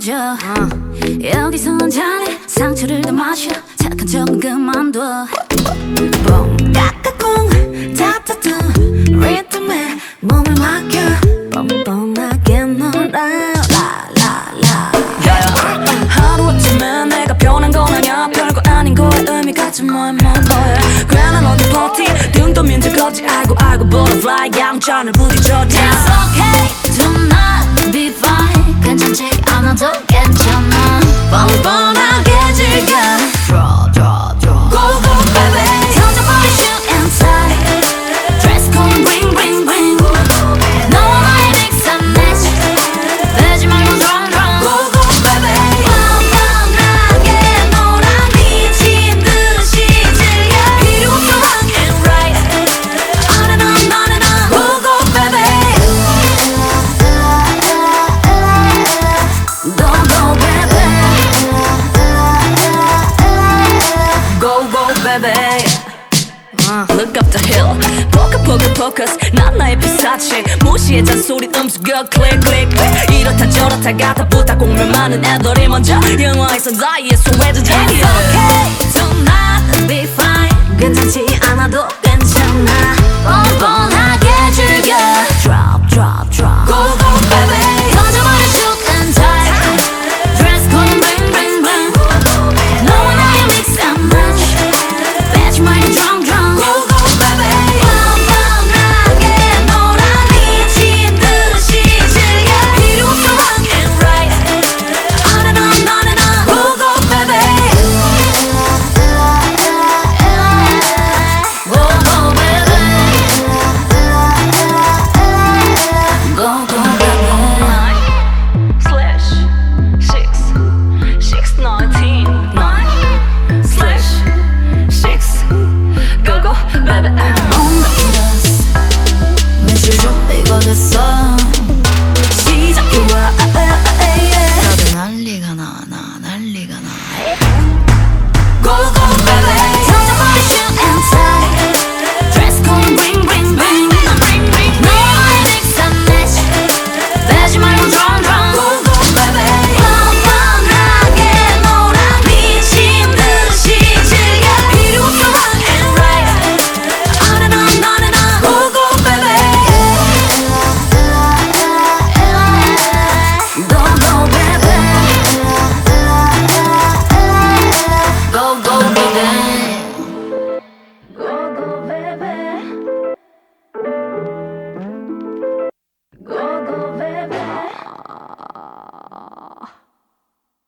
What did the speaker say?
던져. 여기서는 잘해 상처를 더 마셔. 착한 척은 그만둬. 뽕까 떠민 적 없지 알고 알고 butterfly 양천을 부딪혀 It's down okay baby Uh, Look up the hill Focus focus focus 난 나의 피사체 무시해 잔소리 음수겨 클릭 클릭 이렇다 저렇다 가다 부다 공면 많은 애들이 먼저 영화에선 나의 소외주자 It's okay tonight